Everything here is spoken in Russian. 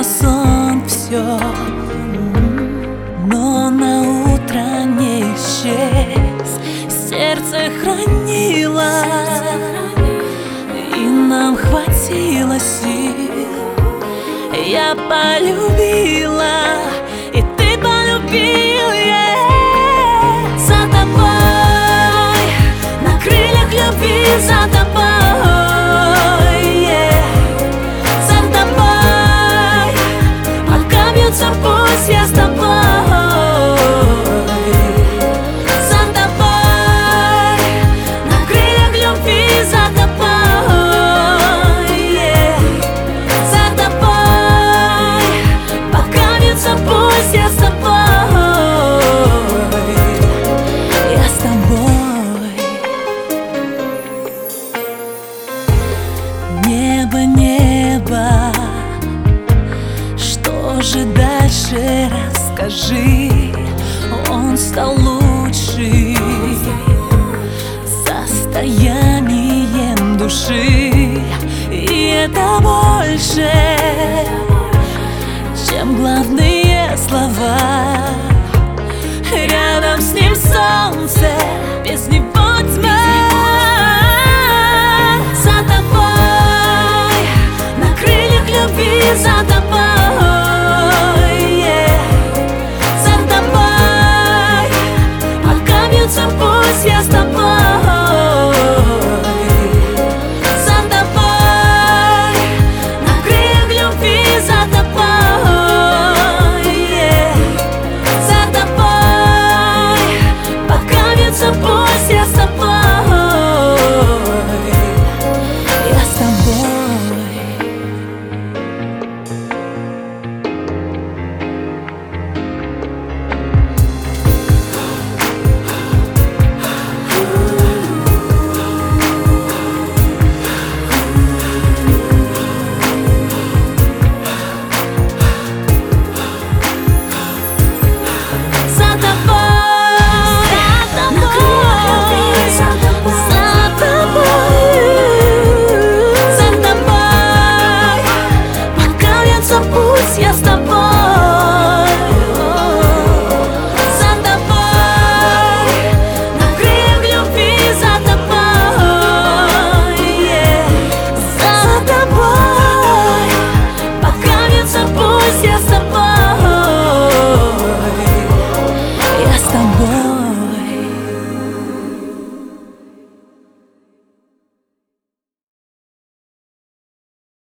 на сон все Но на утро не исчез. Сердце хранило. И нам хватило сил. Я полюбила. И ты полюбил, yeah. За тобой. На крыльях любви. За тобой. Я с тобой За тобой На крыльях любви за тобой yeah. Тобой Пока бьется пусть я с тобой Я с тобой Небо, небо Что же дальше, расскажи Он стал лучше. Состоянием души. И это больше Чем главные слова. Рядом с ним солнце Без него тьма. За тобой На крыльях любви за тобой gracias.